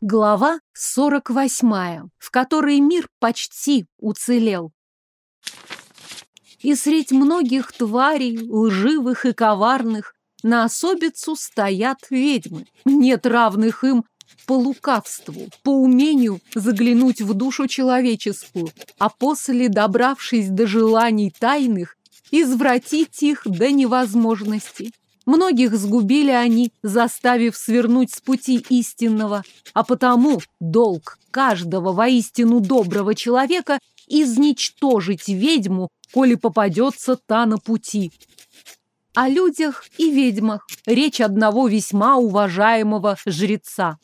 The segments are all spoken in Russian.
Глава 48, в которой мир почти уцелел. И средь многих тварей, лживых и коварных, на особицу стоят ведьмы. Нет равных им по лукавству, по умению заглянуть в душу человеческую, а после, добравшись до желаний тайных, извратить их до невозможности. Многих сгубили они, заставив свернуть с пути истинного, а потому долг каждого воистину доброго человека изничтожить ведьму, коли попадется та на пути. О людях и ведьмах речь одного весьма уважаемого жреца.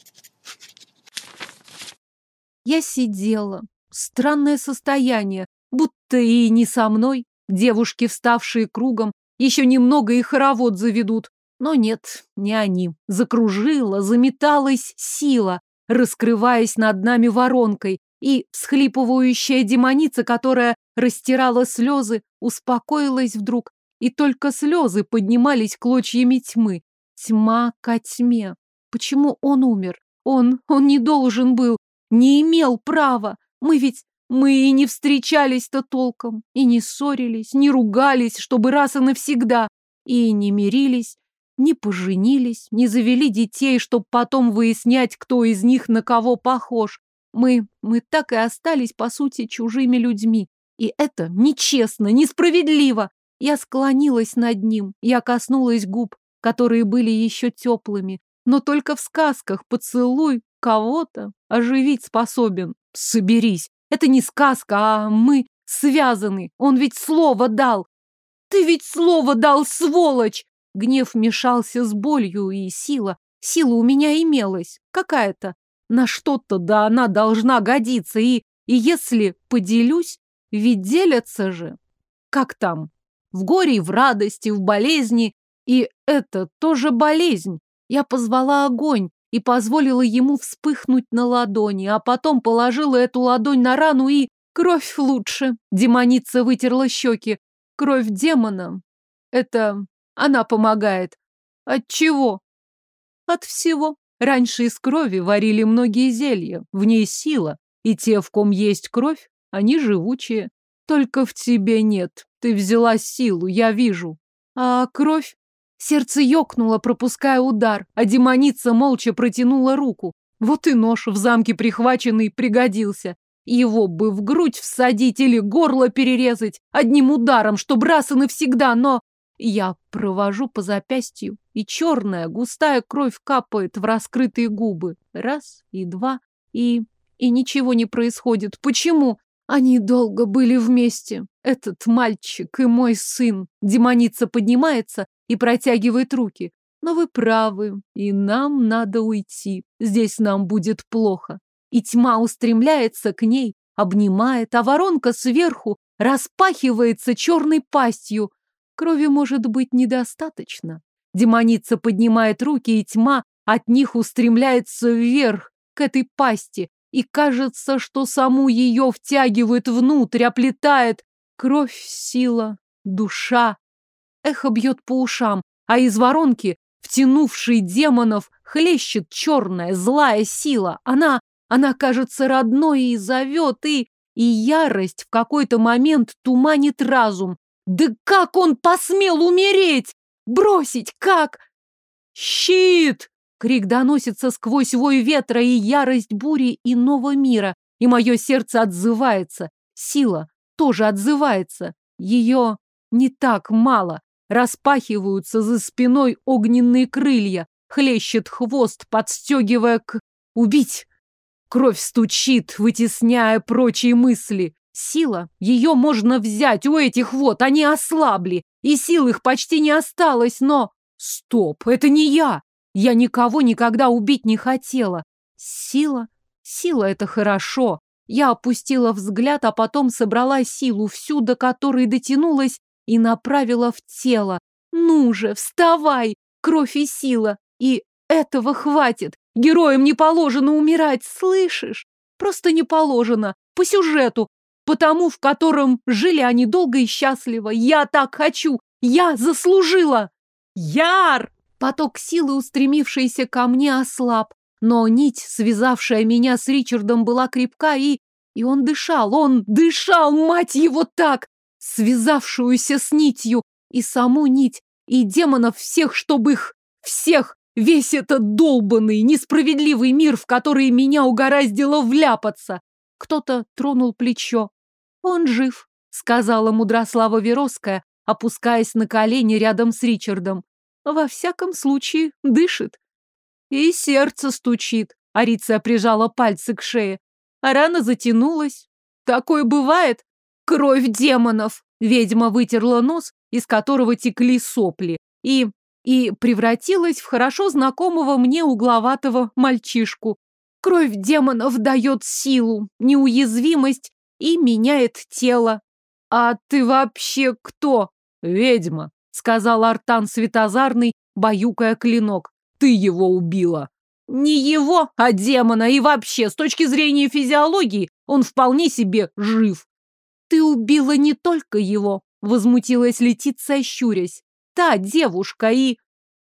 Я сидела. Странное состояние, будто и не со мной. Девушки, вставшие кругом, еще немного и хоровод заведут. Но нет, не они. Закружила, заметалась сила, раскрываясь над нами воронкой, и всхлипывающая демоница, которая растирала слезы, успокоилась вдруг, и только слезы поднимались клочьями тьмы. Тьма ко тьме. Почему он умер? Он, он не должен был, не имел права. Мы ведь мы и не встречались-то толком, и не ссорились, не ругались, чтобы раз и навсегда, и не мирились, не поженились, не завели детей, чтобы потом выяснять, кто из них на кого похож. Мы, мы так и остались, по сути, чужими людьми. И это нечестно, несправедливо. Я склонилась над ним, я коснулась губ, которые были еще теплыми. Но только в сказках поцелуй кого-то оживить способен. Соберись, это не сказка, а мы связаны. Он ведь слово дал. Ты ведь слово дал, сволочь! Гнев мешался с болью, и сила. Сила у меня имелась. Какая-то. На что-то да она должна годиться. И, и если поделюсь, ведь делятся же. Как там? В горе и в радости, в болезни. И это тоже болезнь. Я позвала огонь, и позволила ему вспыхнуть на ладони, а потом положила эту ладонь на рану и... Кровь лучше. Демоница вытерла щеки. Кровь демона. Это... Она помогает. От чего? От всего. Раньше из крови варили многие зелья. В ней сила. И те, в ком есть кровь, они живучие. Только в тебе нет. Ты взяла силу, я вижу. А кровь? Сердце ёкнуло, пропуская удар, а демоница молча протянула руку. Вот и нож в замке прихваченный пригодился. Его бы в грудь всадить или горло перерезать одним ударом, чтоб раз и навсегда, но... Я провожу по запястью, и черная густая кровь капает в раскрытые губы. Раз и два, и... И ничего не происходит. Почему? Они долго были вместе. Этот мальчик и мой сын. Демоница поднимается и протягивает руки. Но вы правы, и нам надо уйти. Здесь нам будет плохо. И тьма устремляется к ней, обнимает, а воронка сверху распахивается черной пастью. Крови может быть недостаточно. Демоница поднимает руки, и тьма от них устремляется вверх, к этой пасти, и кажется, что саму ее втягивает внутрь, оплетает. Кровь, сила, душа. Эхо бьет по ушам, а из воронки, втянувшей демонов, хлещет черная, злая сила. Она, она кажется родной и зовет, и... И ярость в какой-то момент туманит разум. Да как он посмел умереть? Бросить как? Щит! Крик доносится сквозь вой ветра и ярость бури иного мира, и мое сердце отзывается. Сила тоже отзывается. Ее не так мало. Распахиваются за спиной огненные крылья, хлещет хвост, подстегивая к... Убить! Кровь стучит, вытесняя прочие мысли. Сила, ее можно взять у этих вот, они ослабли, и сил их почти не осталось, но... Стоп, это не я! Я никого никогда убить не хотела. Сила? Сила — это хорошо. Я опустила взгляд, а потом собрала силу, всю до которой дотянулась, и направила в тело. Ну же, вставай! Кровь и сила. И этого хватит. Героям не положено умирать, слышишь? Просто не положено. По сюжету. Потому, в котором жили они долго и счастливо. Я так хочу. Я заслужила. Яр! Поток силы, устремившийся ко мне, ослаб. Но нить, связавшая меня с Ричардом, была крепка, и... И он дышал, он дышал, мать его, так! Связавшуюся с нитью, и саму нить, и демонов всех, чтобы их... Всех! Весь этот долбанный, несправедливый мир, в который меня угораздило вляпаться. Кто-то тронул плечо. Он жив, сказала Мудрослава Вероская, опускаясь на колени рядом с Ричардом. Во всяком случае, дышит. И сердце стучит. Ариция прижала пальцы к шее. А рана затянулась. Такое бывает. Кровь демонов. Ведьма вытерла нос, из которого текли сопли. И и превратилась в хорошо знакомого мне угловатого мальчишку. Кровь демонов дает силу, неуязвимость и меняет тело. А ты вообще кто? Ведьма, сказал Артан Светозарный, баюкая клинок. Ты его убила. Не его, а демона. И вообще, с точки зрения физиологии, он вполне себе жив. Ты убила не только его, возмутилась Летиция, щурясь та девушка и...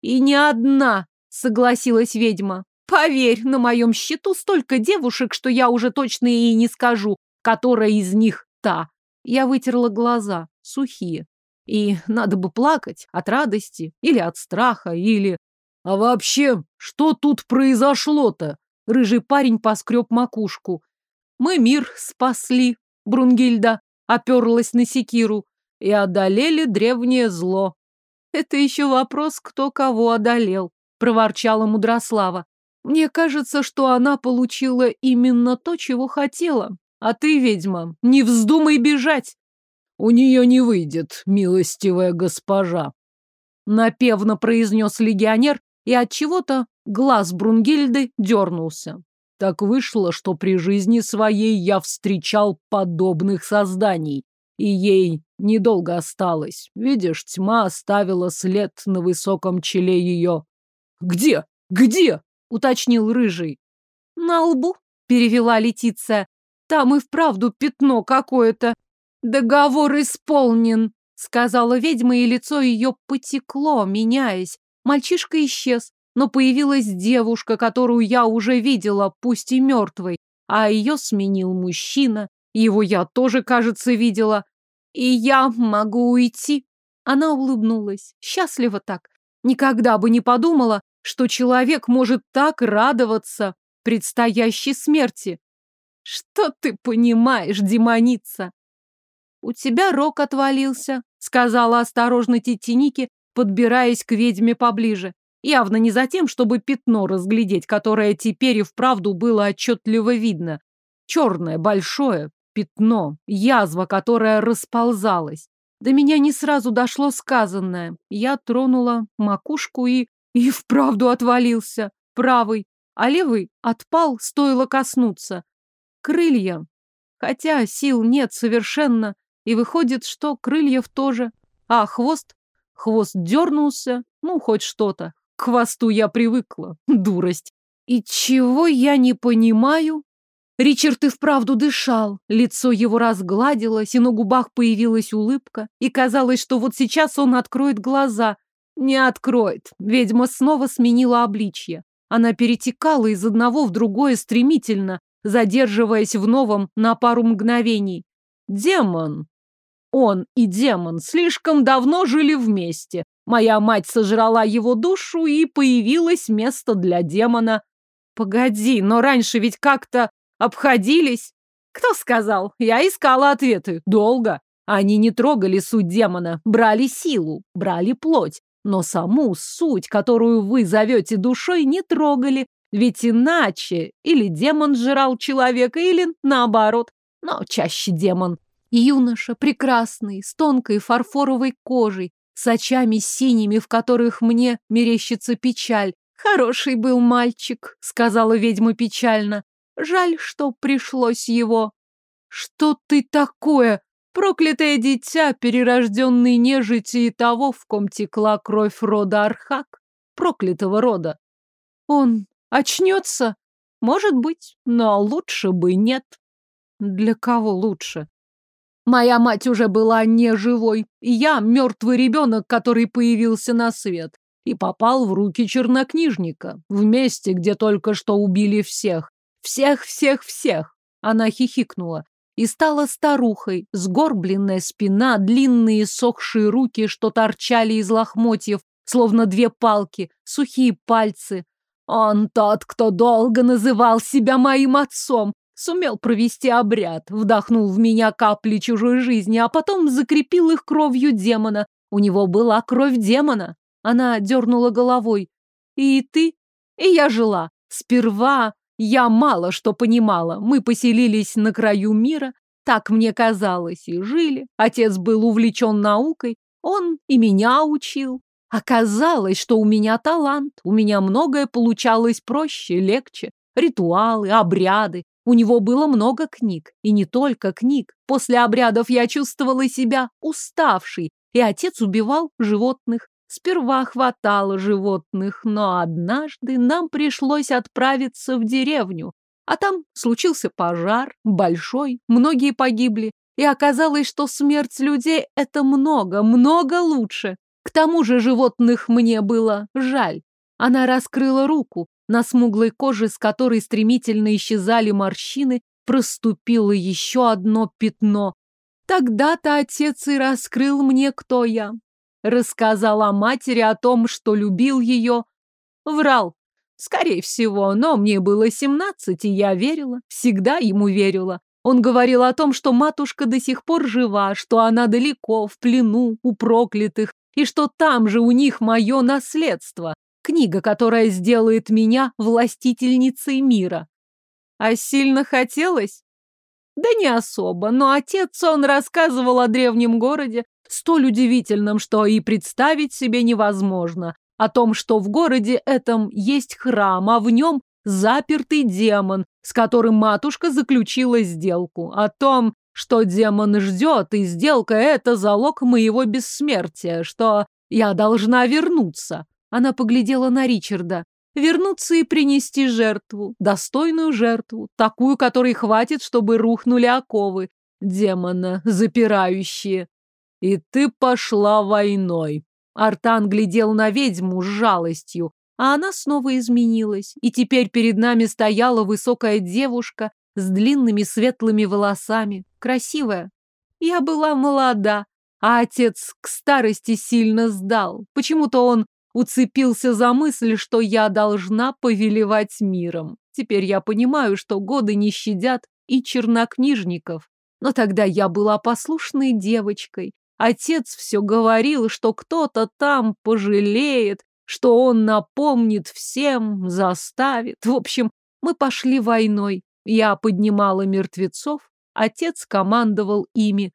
И не одна, согласилась ведьма. Поверь, на моем счету столько девушек, что я уже точно и не скажу, которая из них та. Я вытерла глаза, сухие. И надо бы плакать от радости или от страха, или... А вообще, что тут произошло-то? Рыжий парень поскреб макушку. Мы мир спасли, Брунгильда оперлась на секиру, и одолели древнее зло. Это еще вопрос, кто кого одолел, проворчала Мудрослава. Мне кажется, что она получила именно то, чего хотела. А ты, ведьма, не вздумай бежать. У нее не выйдет, милостивая госпожа. Напевно произнес легионер, и от чего-то глаз Брунгильды дернулся. Так вышло, что при жизни своей я встречал подобных созданий, и ей недолго осталось. Видишь, тьма оставила след на высоком челе ее. «Где? Где?» — уточнил Рыжий. «На лбу», — перевела Летиция. «Там и вправду пятно какое-то. Договор исполнен», — сказала ведьма, и лицо ее потекло, меняясь. Мальчишка исчез, но появилась девушка, которую я уже видела, пусть и мертвой, а ее сменил мужчина. Его я тоже, кажется, видела. И я могу уйти. Она улыбнулась, счастливо так. Никогда бы не подумала, что человек может так радоваться предстоящей смерти. Что ты понимаешь, демоница? У тебя рог отвалился, сказала осторожно Тетеники, подбираясь к ведьме поближе. Явно не за тем, чтобы пятно разглядеть, которое теперь и вправду было отчетливо видно. Черное, большое, пятно, язва, которая расползалась. До меня не сразу дошло сказанное. Я тронула макушку и... И вправду отвалился. Правый. А левый отпал, стоило коснуться. Крылья. Хотя сил нет совершенно. И выходит, что крыльев тоже. А хвост? Хвост дернулся. Ну, хоть что-то. К хвосту я привыкла. Дурость. И чего я не понимаю? Ричард и вправду дышал, лицо его разгладилось, и на губах появилась улыбка, и казалось, что вот сейчас он откроет глаза. Не откроет. Ведьма снова сменила обличье. Она перетекала из одного в другое стремительно, задерживаясь в новом на пару мгновений. Демон. Он и демон слишком давно жили вместе. Моя мать сожрала его душу, и появилось место для демона. Погоди, но раньше ведь как-то Обходились? Кто сказал? Я искала ответы. Долго. Они не трогали суть демона, брали силу, брали плоть. Но саму суть, которую вы зовете душой, не трогали. Ведь иначе или демон жрал человека, или наоборот. Но чаще демон. Юноша, прекрасный, с тонкой фарфоровой кожей, с очами синими, в которых мне мерещится печаль. Хороший был мальчик, сказала ведьма печально. Жаль, что пришлось его. Что ты такое? Проклятое дитя, перерожденный нежити и того, в ком текла кровь рода Архак, проклятого рода. Он очнется? Может быть, но лучше бы нет. Для кого лучше? Моя мать уже была не живой, и я мертвый ребенок, который появился на свет. и попал в руки чернокнижника, в месте, где только что убили всех. Всех-всех-всех. Она хихикнула и стала старухой, сгорбленная спина, длинные сохшие руки, что торчали из лохмотьев, словно две палки, сухие пальцы. Он тот, кто долго называл себя моим отцом, сумел провести обряд, вдохнул в меня капли чужой жизни, а потом закрепил их кровью демона. У него была кровь демона. Она дернула головой. И ты? И я жила. Сперва я мало что понимала. Мы поселились на краю мира, так мне казалось, и жили. Отец был увлечен наукой, он и меня учил. Оказалось, что у меня талант, у меня многое получалось проще, легче. Ритуалы, обряды. У него было много книг, и не только книг. После обрядов я чувствовала себя уставшей, и отец убивал животных. Сперва хватало животных, но однажды нам пришлось отправиться в деревню. А там случился пожар, большой, многие погибли. И оказалось, что смерть людей – это много, много лучше. К тому же животных мне было жаль. Она раскрыла руку, на смуглой коже, с которой стремительно исчезали морщины, проступило еще одно пятно. Тогда-то отец и раскрыл мне, кто я. Рассказал о матери, о том, что любил ее. Врал. Скорее всего, но мне было семнадцать, и я верила, всегда ему верила. Он говорил о том, что матушка до сих пор жива, что она далеко, в плену, у проклятых, и что там же у них мое наследство. Книга, которая сделает меня властительницей мира. А сильно хотелось? Да не особо, но отец, он рассказывал о древнем городе, столь удивительном, что и представить себе невозможно, о том, что в городе этом есть храм, а в нем запертый демон, с которым матушка заключила сделку, о том, что демон ждет, и сделка — это залог моего бессмертия, что я должна вернуться. Она поглядела на Ричарда. Вернуться и принести жертву, достойную жертву, такую, которой хватит, чтобы рухнули оковы, демона запирающие. И ты пошла войной. Артан глядел на ведьму с жалостью, а она снова изменилась, и теперь перед нами стояла высокая девушка с длинными светлыми волосами, красивая. Я была молода, а отец к старости сильно сдал. Почему-то он уцепился за мысль, что я должна повелевать миром. Теперь я понимаю, что годы не щадят и чернокнижников. Но тогда я была послушной девочкой. Отец все говорил, что кто-то там пожалеет, что он напомнит всем, заставит. В общем, мы пошли войной. Я поднимала мертвецов, отец командовал ими.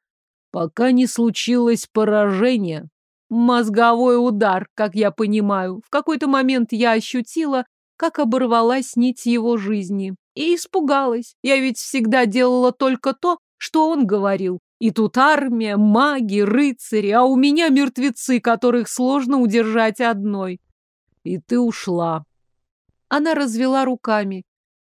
Пока не случилось поражение. Мозговой удар, как я понимаю. В какой-то момент я ощутила, как оборвалась нить его жизни. И испугалась. Я ведь всегда делала только то, что он говорил. И тут армия, маги, рыцари, а у меня мертвецы, которых сложно удержать одной. И ты ушла. Она развела руками.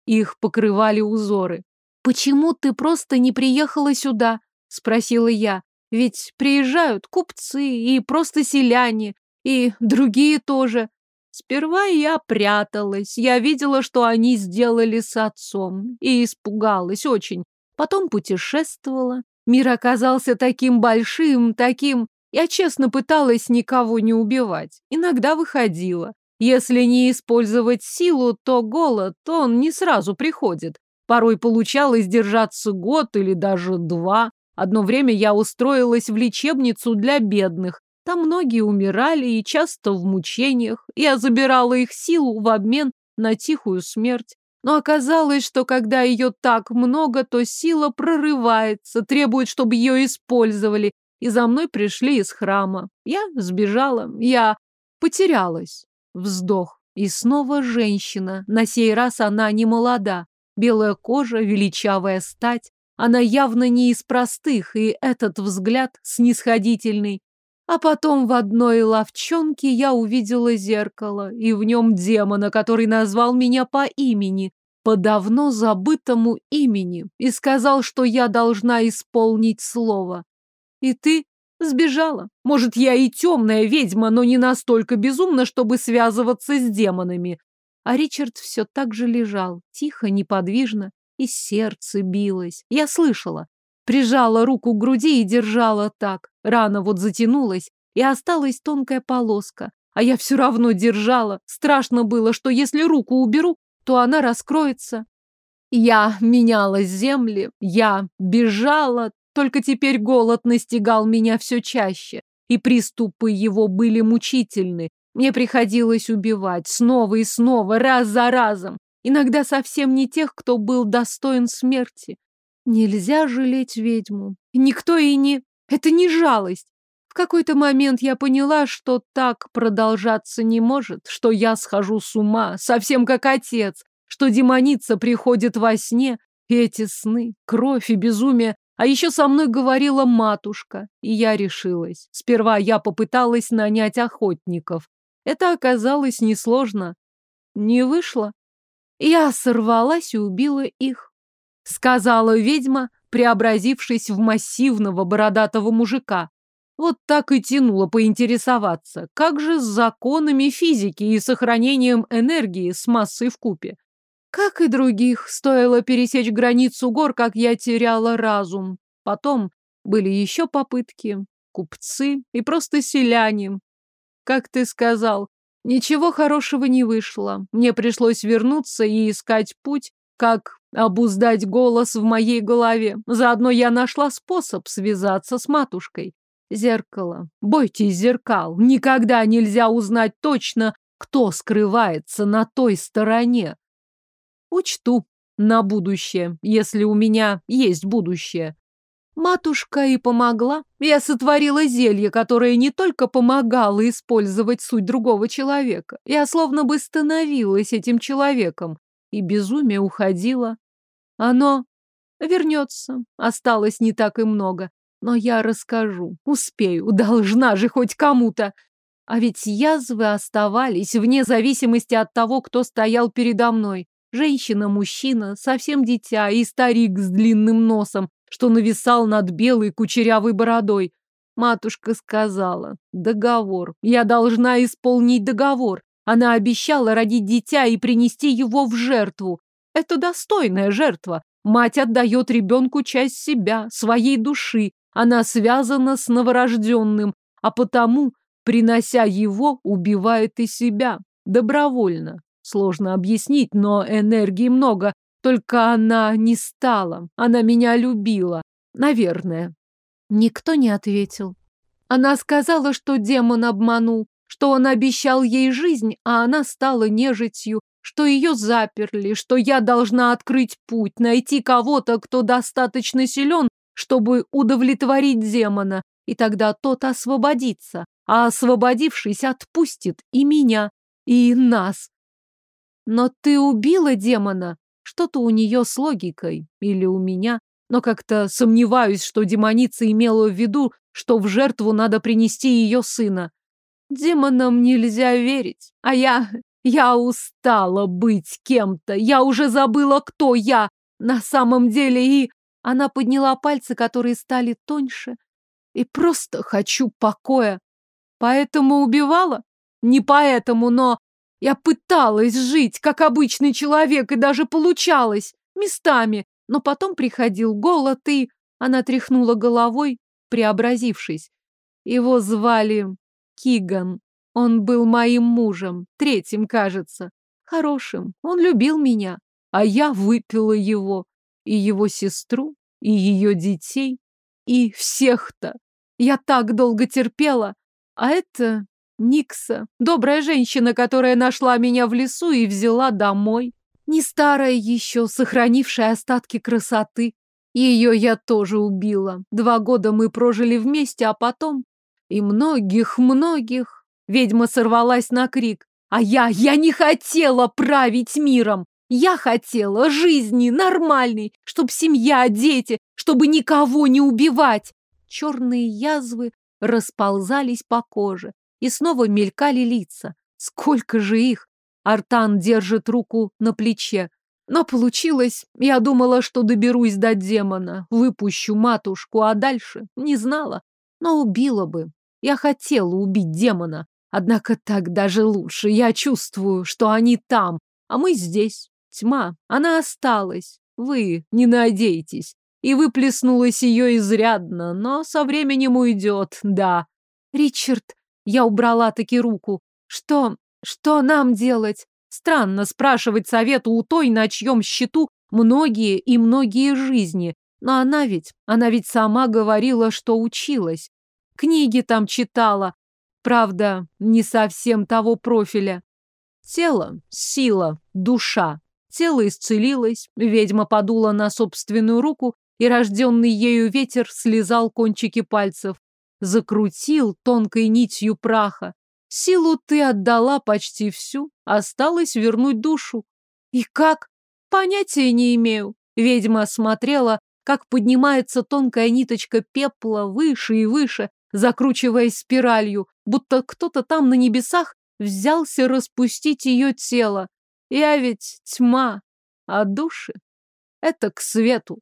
Их покрывали узоры. «Почему ты просто не приехала сюда?» — спросила я. «Ведь приезжают купцы и просто селяне, и другие тоже. Сперва я пряталась, я видела, что они сделали с отцом, и испугалась очень. Потом путешествовала. Мир оказался таким большим, таким... Я честно пыталась никого не убивать. Иногда выходила. Если не использовать силу, то голод, он не сразу приходит. Порой получалось держаться год или даже два. Одно время я устроилась в лечебницу для бедных. Там многие умирали и часто в мучениях. Я забирала их силу в обмен на тихую смерть. Но оказалось, что когда ее так много, то сила прорывается, требует, чтобы ее использовали. И за мной пришли из храма. Я сбежала, я потерялась. Вздох. И снова женщина. На сей раз она не молода. Белая кожа, величавая стать. Она явно не из простых, и этот взгляд снисходительный. А потом в одной ловчонке я увидела зеркало, и в нем демона, который назвал меня по имени, по давно забытому имени, и сказал, что я должна исполнить слово. И ты Сбежала. Может, я и темная ведьма, но не настолько безумна, чтобы связываться с демонами. А Ричард все так же лежал, тихо, неподвижно, и сердце билось. Я слышала. Прижала руку к груди и держала так. Рана вот затянулась, и осталась тонкая полоска. А я все равно держала. Страшно было, что если руку уберу, то она раскроется. Я меняла земли, я бежала, только теперь голод настигал меня все чаще, и приступы его были мучительны. Мне приходилось убивать снова и снова, раз за разом. Иногда совсем не тех, кто был достоин смерти. Нельзя жалеть ведьму. Никто и не... Это не жалость. В какой-то момент я поняла, что так продолжаться не может, что я схожу с ума, совсем как отец, что демоница приходит во сне, и эти сны, кровь и безумие. А еще со мной говорила матушка, и я решилась. Сперва я попыталась нанять охотников. Это оказалось несложно. Не вышло. Я сорвалась и убила их. Сказала ведьма, преобразившись в массивного бородатого мужика. Вот так и тянуло поинтересоваться, как же с законами физики и сохранением энергии с массой в купе. Как и других, стоило пересечь границу гор, как я теряла разум. Потом были еще попытки, купцы и просто селяне. Как ты сказал, ничего хорошего не вышло. Мне пришлось вернуться и искать путь, как обуздать голос в моей голове. Заодно я нашла способ связаться с матушкой. Зеркало. Бойтесь зеркал. Никогда нельзя узнать точно, кто скрывается на той стороне. Учту на будущее, если у меня есть будущее. Матушка и помогла. Я сотворила зелье, которое не только помогало использовать суть другого человека. Я словно бы становилась этим человеком, и безумие уходило. Оно вернется. Осталось не так и много. Но я расскажу. Успею. Должна же хоть кому-то. А ведь язвы оставались вне зависимости от того, кто стоял передо мной. Женщина, мужчина, совсем дитя и старик с длинным носом, что нависал над белой кучерявой бородой. Матушка сказала, договор. Я должна исполнить договор. Она обещала родить дитя и принести его в жертву. Это достойная жертва. Мать отдает ребенку часть себя, своей души, она связана с новорожденным, а потому, принося его, убивает и себя. Добровольно. Сложно объяснить, но энергии много. Только она не стала. Она меня любила. Наверное. Никто не ответил. Она сказала, что демон обманул, что он обещал ей жизнь, а она стала нежитью, что ее заперли, что я должна открыть путь, найти кого-то, кто достаточно силен, чтобы удовлетворить демона, и тогда тот освободится, а освободившись отпустит и меня, и нас. Но ты убила демона? Что-то у нее с логикой, или у меня, но как-то сомневаюсь, что демоница имела в виду, что в жертву надо принести ее сына. Демонам нельзя верить, а я... Я устала быть кем-то, я уже забыла, кто я на самом деле, и... Она подняла пальцы, которые стали тоньше. И просто хочу покоя. Поэтому убивала? Не поэтому, но я пыталась жить, как обычный человек, и даже получалось. Местами. Но потом приходил голод, и... Она тряхнула головой, преобразившись. Его звали Киган. Он был моим мужем, третьим, кажется. Хорошим. Он любил меня, а я выпила его и его сестру, и ее детей, и всех-то. Я так долго терпела, а это Никса, добрая женщина, которая нашла меня в лесу и взяла домой. Не старая еще, сохранившая остатки красоты. Ее я тоже убила. Два года мы прожили вместе, а потом... И многих-многих... Ведьма сорвалась на крик. А я, я не хотела править миром. Я хотела жизни нормальной, чтоб семья, дети, чтобы никого не убивать. Черные язвы расползались по коже, и снова мелькали лица. Сколько же их! Артан держит руку на плече. Но получилось, я думала, что доберусь до демона, выпущу матушку, а дальше не знала. Но убила бы. Я хотела убить демона. Однако так даже лучше. Я чувствую, что они там, а мы здесь. Тьма, она осталась. Вы не надейтесь. И выплеснулась ее изрядно, но со временем уйдет, да. Ричард, я убрала таки руку. Что, что нам делать? Странно спрашивать совету у той, на чьем счету многие и многие жизни. Но она ведь, она ведь сама говорила, что училась. Книги там читала. Правда, не совсем того профиля. Тело, сила, душа. Тело исцелилось, ведьма подула на собственную руку, и рожденный ею ветер слезал кончики пальцев. Закрутил тонкой нитью праха. Силу ты отдала почти всю, осталось вернуть душу. И как? Понятия не имею. Ведьма смотрела, как поднимается тонкая ниточка пепла выше и выше, закручиваясь спиралью, будто кто-то там на небесах взялся распустить ее тело. Я ведь тьма, а души — это к свету.